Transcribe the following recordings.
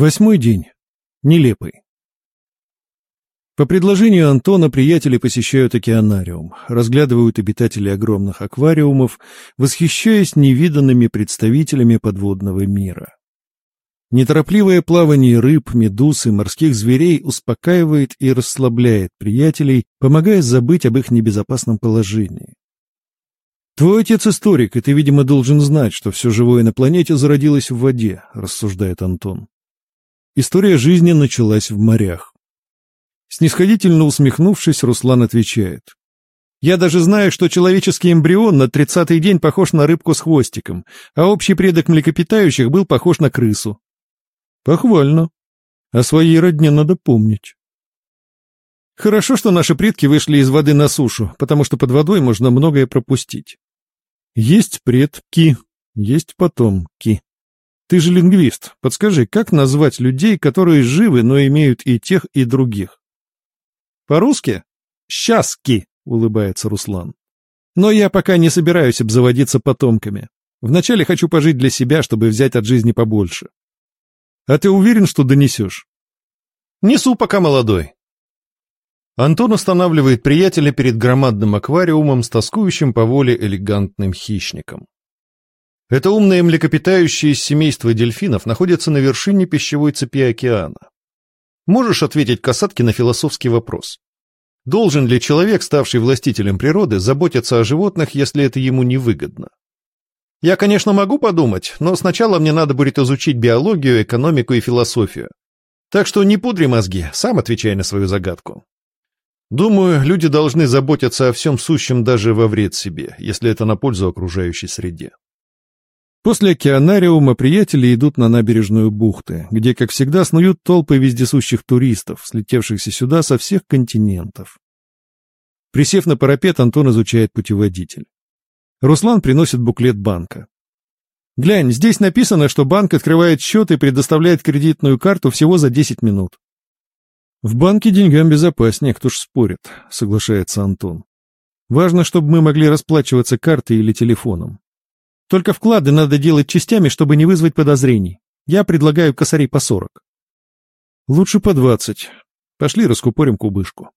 Восьмой день. Нелепый. По предложению Антона приятели посещают океанариум, разглядывают обитателей огромных аквариумов, восхищаясь невиданными представителями подводного мира. Неторопливое плавание рыб, медуз и морских зверей успокаивает и расслабляет приятелей, помогая забыть об их небезопасном положении. «Твой отец историк, и ты, видимо, должен знать, что все живое на планете зародилось в воде», — рассуждает Антон. История жизни началась в морях. Снисходительно усмехнувшись, Руслан отвечает. «Я даже знаю, что человеческий эмбрион на тридцатый день похож на рыбку с хвостиком, а общий предок млекопитающих был похож на крысу. Похвально. О своей родне надо помнить. Хорошо, что наши предки вышли из воды на сушу, потому что под водой можно многое пропустить. Есть предки, есть потомки. Ты же лингвист. Подскажи, как назвать людей, которые живы, но имеют и тех, и других? По-русски? Счастки, улыбается Руслан. Но я пока не собираюсь обзаводиться потомками. Вначале хочу пожить для себя, чтобы взять от жизни побольше. А ты уверен, что донесешь? Несу пока молодой. Антон останавливает приятеля перед громадным аквариумом с тоскующим по воле элегантным хищником. Это умное млекопитающее из семейства дельфинов находится на вершине пищевой цепи океана. Можешь ответить касатке на философский вопрос? Должен ли человек, ставший властителем природы, заботиться о животных, если это ему невыгодно? Я, конечно, могу подумать, но сначала мне надо будет изучить биологию, экономику и философию. Так что не пудри мозги, сам отвечай на свою загадку. Думаю, люди должны заботиться о всем сущем даже во вред себе, если это на пользу окружающей среде. После океанариума приятели идут на набережную бухты, где, как всегда, снуют толпы вездесущих туристов, слетевшихся сюда со всех континентов. Присев на парапет, Антон изучает путеводитель. Руслан приносит буклет банка. «Глянь, здесь написано, что банк открывает счет и предоставляет кредитную карту всего за 10 минут». «В банке деньгам безопаснее, кто ж спорит», — соглашается Антон. «Важно, чтобы мы могли расплачиваться картой или телефоном. Только вклады надо делать частями, чтобы не вызвать подозрений. Я предлагаю косарей по 40». «Лучше по 20. Пошли раскупорим кубышку».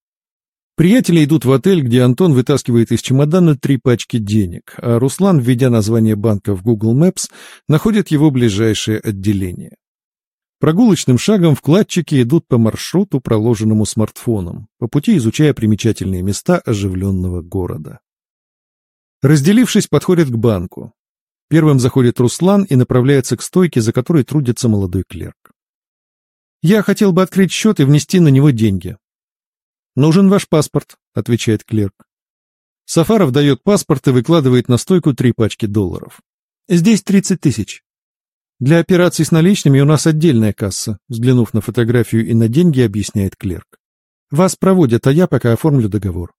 Приятели идут в отель, где Антон вытаскивает из чемодана три пачки денег, а Руслан, введя название банка в Google Maps, находит его ближайшее отделение. Прогулочным шагом вкладчики идут по маршруту, проложенному смартфоном, по пути изучая примечательные места оживленного города. Разделившись, подходят к банку. Первым заходит Руслан и направляется к стойке, за которой трудится молодой клерк. «Я хотел бы открыть счет и внести на него деньги», «Нужен ваш паспорт», — отвечает клерк. Сафаров дает паспорт и выкладывает на стойку три пачки долларов. «Здесь тридцать тысяч». «Для операций с наличными у нас отдельная касса», взглянув на фотографию и на деньги, объясняет клерк. «Вас проводят, а я пока оформлю договор».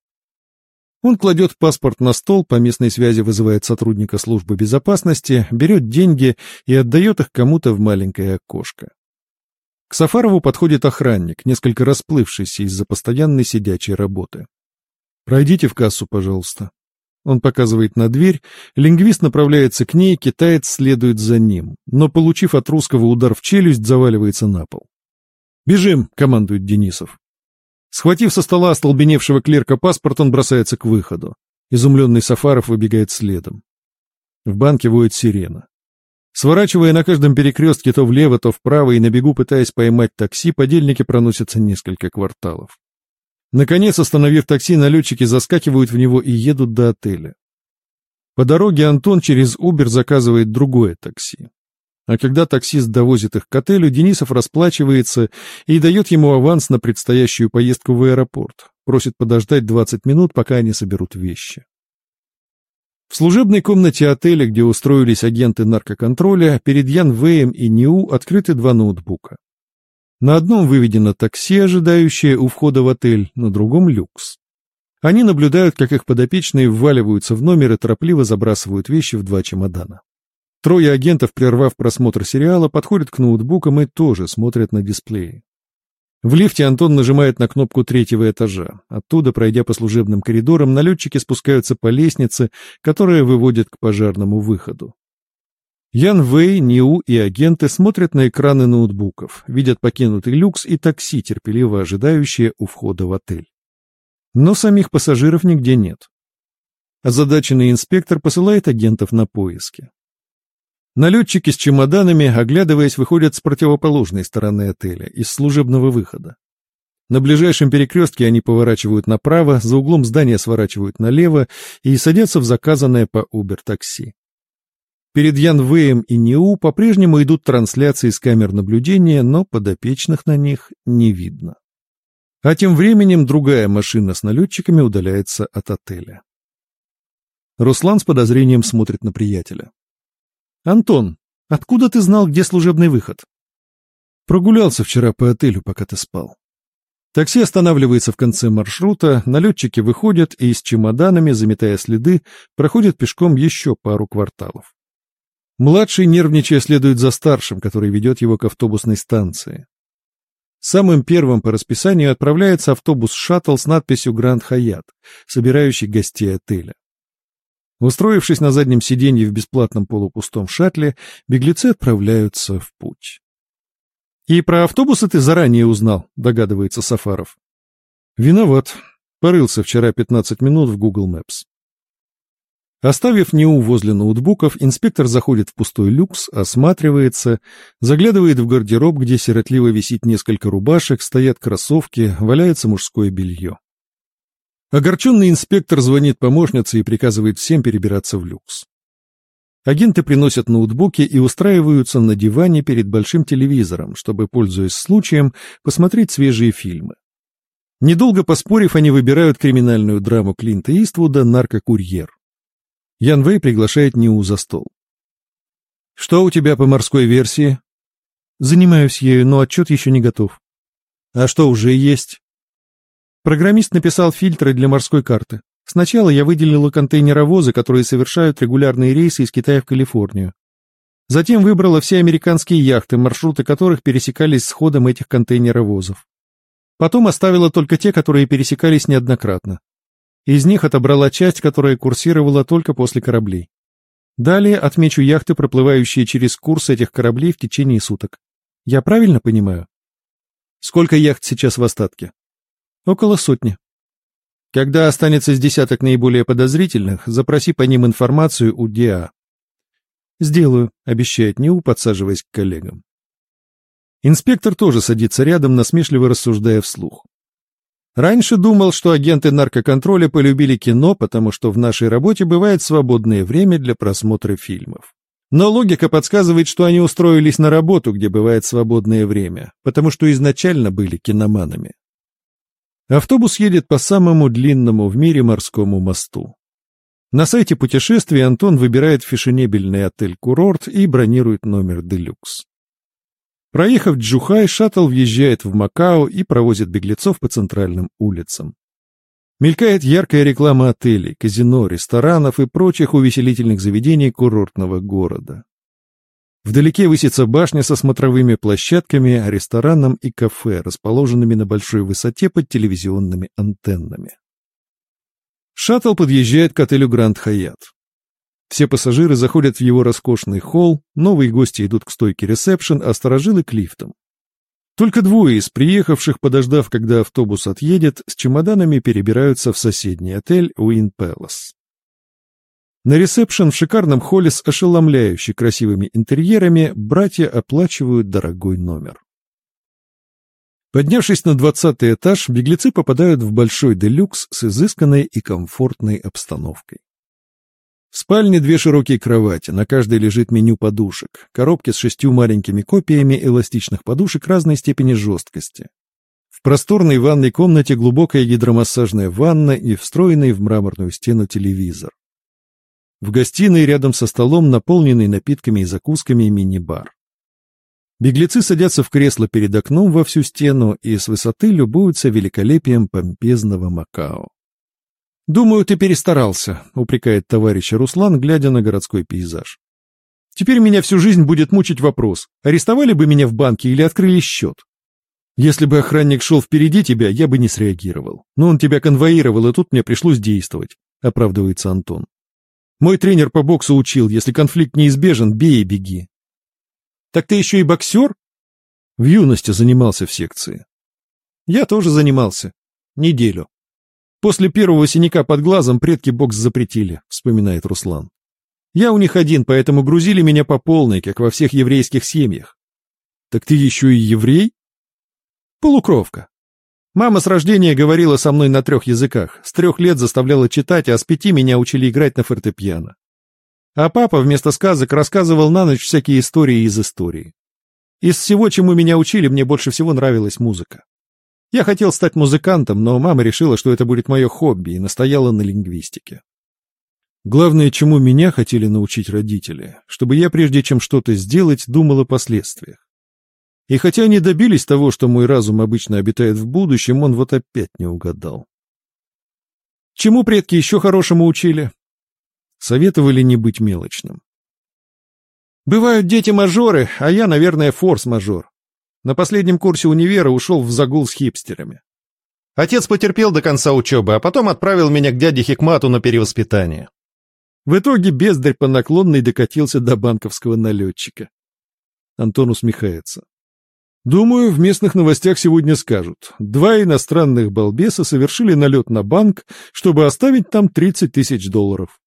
Он кладет паспорт на стол, по местной связи вызывает сотрудника службы безопасности, берет деньги и отдает их кому-то в маленькое окошко. К Сафарову подходит охранник, несколько расплывшийся из-за постоянной сидячей работы. «Пройдите в кассу, пожалуйста». Он показывает на дверь, лингвист направляется к ней, китаец следует за ним, но, получив от русского удар в челюсть, заваливается на пол. «Бежим!» — командует Денисов. Схватив со стола остолбеневшего клерка паспорт, он бросается к выходу. Изумленный Сафаров выбегает следом. В банке воет сирена. Сворачивая на каждом перекрестке то влево, то вправо и на бегу пытаясь поймать такси, подельники проносятся несколько кварталов. Наконец, остановив такси, налетчики заскакивают в него и едут до отеля. По дороге Антон через Uber заказывает другое такси. А когда таксист довозит их к отелю, Денисов расплачивается и дает ему аванс на предстоящую поездку в аэропорт. Просит подождать 20 минут, пока они соберут вещи. В служебной комнате отеля, где устроились агенты наркоконтроля, перед Ян Вэем и НИУ открыты два ноутбука. На одном выведено такси, ожидающее у входа в отель, на другом — люкс. Они наблюдают, как их подопечные вваливаются в номер и торопливо забрасывают вещи в два чемодана. Трое агентов, прервав просмотр сериала, подходят к ноутбукам и тоже смотрят на дисплеи. В лифте Антон нажимает на кнопку третьего этажа. Оттуда, пройдя по служебным коридорам, налетчики спускаются по лестнице, которая выводит к пожарному выходу. Ян Вэй, Ниу и агенты смотрят на экраны ноутбуков, видят покинутый люкс и такси, терпеливо ожидающие у входа в отель. Но самих пассажиров нигде нет. Озадаченный инспектор посылает агентов на поиски. Налетчики с чемоданами, оглядываясь, выходят с противоположной стороны отеля, из служебного выхода. На ближайшем перекрестке они поворачивают направо, за углом здания сворачивают налево и садятся в заказанное по Uber такси. Перед Янвеем и НИУ по-прежнему идут трансляции с камер наблюдения, но подопечных на них не видно. А тем временем другая машина с налетчиками удаляется от отеля. Руслан с подозрением смотрит на приятеля. «Антон, откуда ты знал, где служебный выход?» «Прогулялся вчера по отелю, пока ты спал». Такси останавливается в конце маршрута, налетчики выходят и с чемоданами, заметая следы, проходят пешком еще пару кварталов. Младший, нервничая, следует за старшим, который ведет его к автобусной станции. Самым первым по расписанию отправляется автобус-шаттл с надписью «Гранд Хаят», собирающий гостей отеля. Устроившись на заднем сиденье в бесплатном полупустом шаттле, беглецы отправляются в путь. «И про автобусы ты заранее узнал», — догадывается Сафаров. «Виноват. Порылся вчера 15 минут в Google Maps». Оставив Неу возле ноутбуков, инспектор заходит в пустой люкс, осматривается, заглядывает в гардероб, где сиротливо висит несколько рубашек, стоят кроссовки, валяется мужское белье. Огорченный инспектор звонит помощнице и приказывает всем перебираться в люкс. Агенты приносят ноутбуки и устраиваются на диване перед большим телевизором, чтобы, пользуясь случаем, посмотреть свежие фильмы. Недолго поспорив, они выбирают криминальную драму Клинта Иствуда «Наркокурьер». Ян Вэй приглашает Ниу за стол. «Что у тебя по морской версии?» «Занимаюсь ею, но отчет еще не готов». «А что уже есть?» Программист написал фильтры для морской карты. Сначала я выделила контейнеровозы, которые совершают регулярные рейсы из Китая в Калифорнию. Затем выбрала все американские яхты, маршруты которых пересекались с ходом этих контейнеровозов. Потом оставила только те, которые пересекались неоднократно. Из них отобрала часть, которая курсировала только после кораблей. Далее отмечу яхты, проплывающие через курс этих кораблей в течение суток. Я правильно понимаю? Сколько яхт сейчас в остатке? Около сотни. Когда останется с десяток наиболее подозрительных, запроси по ним информацию у ДИА. Сделаю, обещает Ниу, подсаживаясь к коллегам. Инспектор тоже садится рядом, насмешливо рассуждая вслух. Раньше думал, что агенты наркоконтроля полюбили кино, потому что в нашей работе бывает свободное время для просмотра фильмов. Но логика подсказывает, что они устроились на работу, где бывает свободное время, потому что изначально были киноманами. Автобус едет по самому длинному в мире морскому мосту. На сайте путешествий Антон выбирает фешенебельный отель-курорт и бронирует номер «Делюкс». Проехав Джухай, шаттл въезжает в Макао и провозит беглецов по центральным улицам. Мелькает яркая реклама отелей, казино, ресторанов и прочих увеселительных заведений курортного города. Вдалеке высится башня со смотровыми площадками, рестораном и кафе, расположенными на большой высоте под телевизионными антеннами. Шаттл подъезжает к отелю Гранд Хаят. Все пассажиры заходят в его роскошный холл, новые гости идут к стойке ресепшн, а сторожилы к лифтам. Только двое из приехавших, подождав, когда автобус отъедет, с чемоданами перебираются в соседний отель Уин Пэлас. На ресепшн в шикарном холле с ошеломляюще красивыми интерьерами братья оплачивают дорогой номер. Поднявшись на двадцатый этаж, беглецы попадают в большой делюкс с изысканной и комфортной обстановкой. В спальне две широкие кровати, на каждой лежит меню подушек, коробки с шестью маленькими копиями эластичных подушек разной степени жесткости. В просторной ванной комнате глубокая гидромассажная ванна и встроенный в мраморную стену телевизор. В гостиной рядом со столом, наполненный напитками и закусками, мини-бар. Беглецы садятся в кресло перед окном во всю стену и с высоты любуются великолепием помпезного Макао. «Думаю, ты перестарался», — упрекает товарищ Руслан, глядя на городской пейзаж. «Теперь меня всю жизнь будет мучить вопрос, арестовали бы меня в банке или открыли счет? Если бы охранник шел впереди тебя, я бы не среагировал. Но он тебя конвоировал, и тут мне пришлось действовать», — оправдывается Антон. Мой тренер по боксу учил, если конфликт неизбежен, бей и беги. Так ты еще и боксер? В юности занимался в секции. Я тоже занимался. Неделю. После первого синяка под глазом предки бокс запретили, вспоминает Руслан. Я у них один, поэтому грузили меня по полной, как во всех еврейских семьях. Так ты еще и еврей? Полукровка. Мама с рождения говорила со мной на трех языках, с трех лет заставляла читать, а с пяти меня учили играть на фортепиано. А папа вместо сказок рассказывал на ночь всякие истории из истории. Из всего, чему меня учили, мне больше всего нравилась музыка. Я хотел стать музыкантом, но мама решила, что это будет мое хобби, и настояла на лингвистике. Главное, чему меня хотели научить родители, чтобы я, прежде чем что-то сделать, думал о последствиях. И хотя они добились того, что мой разум обычно обитает в будущем, он вот опять не угадал. Чему предки еще хорошему учили? Советовали не быть мелочным. Бывают дети-мажоры, а я, наверное, форс-мажор. На последнем курсе универа ушел в загул с хипстерами. Отец потерпел до конца учебы, а потом отправил меня к дяде Хикмату на перевоспитание. В итоге бездарь по наклонной докатился до банковского налетчика. Антон усмехается. Думаю, в местных новостях сегодня скажут. Два иностранных балбеса совершили налет на банк, чтобы оставить там 30 тысяч долларов.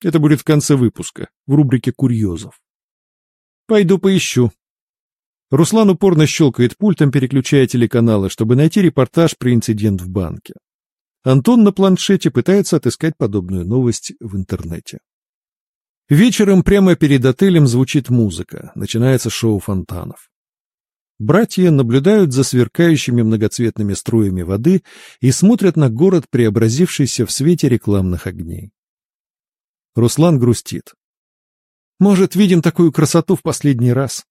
Это будет в конце выпуска, в рубрике «Курьезов». Пойду поищу. Руслан упорно щелкает пультом, переключая телеканалы, чтобы найти репортаж про инцидент в банке. Антон на планшете пытается отыскать подобную новость в интернете. Вечером прямо перед отелем звучит музыка, начинается шоу фонтанов. Братья наблюдают за сверкающими многоцветными струями воды и смотрят на город, преобразившийся в свете рекламных огней. Руслан грустит. «Может, видим такую красоту в последний раз.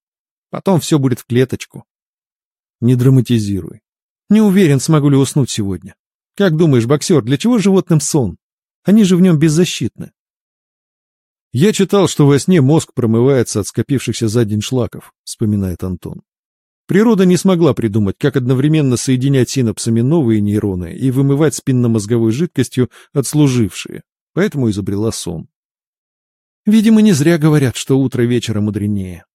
Потом все будет в клеточку». «Не драматизируй. Не уверен, смогу ли уснуть сегодня. Как думаешь, боксер, для чего животным сон? Они же в нем беззащитны». «Я читал, что во сне мозг промывается от скопившихся за день шлаков», — вспоминает Антон. Природа не смогла придумать, как одновременно соединять синапсами новые нейроны и вымывать спинномозговой жидкостью отслужившие, поэтому изобрела сон. Видимо, не зря говорят, что утро вечера мудренее.